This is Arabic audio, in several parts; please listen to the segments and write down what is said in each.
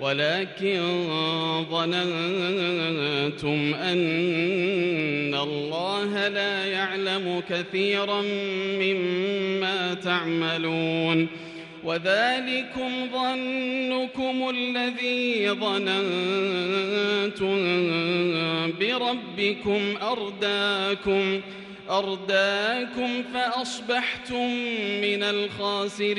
ولكن ظننتم أن الله لا يعلم كثيرا مما تعملون وذلكم ظنكم الذي ظننتم بربكم أرداكم أرداكم فأصبحتم من الخاسرين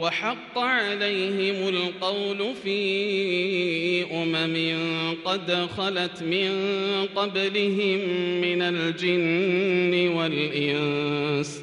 وحق عليهم القول في أمم قد خلت من قبلهم من الجن والإنس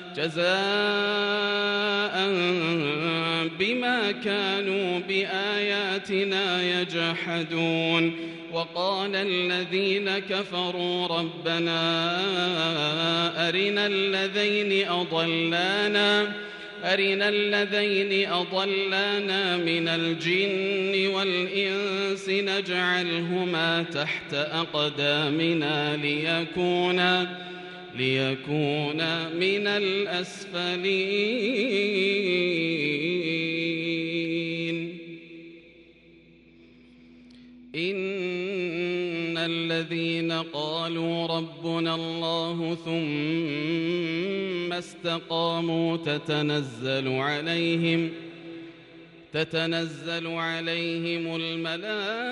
جزاء بما كانوا بآياتنا يجحدون. وقال الذين كفروا ربنا أرنا الذين أضلانا أرنا الذين أضلانا من الجن والإنس نجعلهما تحت أقدامنا ليكونا. ليكون من الأسفلين. إن الذين قالوا ربنا الله ثم استقاموا تتنزل عليهم تتنزل عليهم الملائكة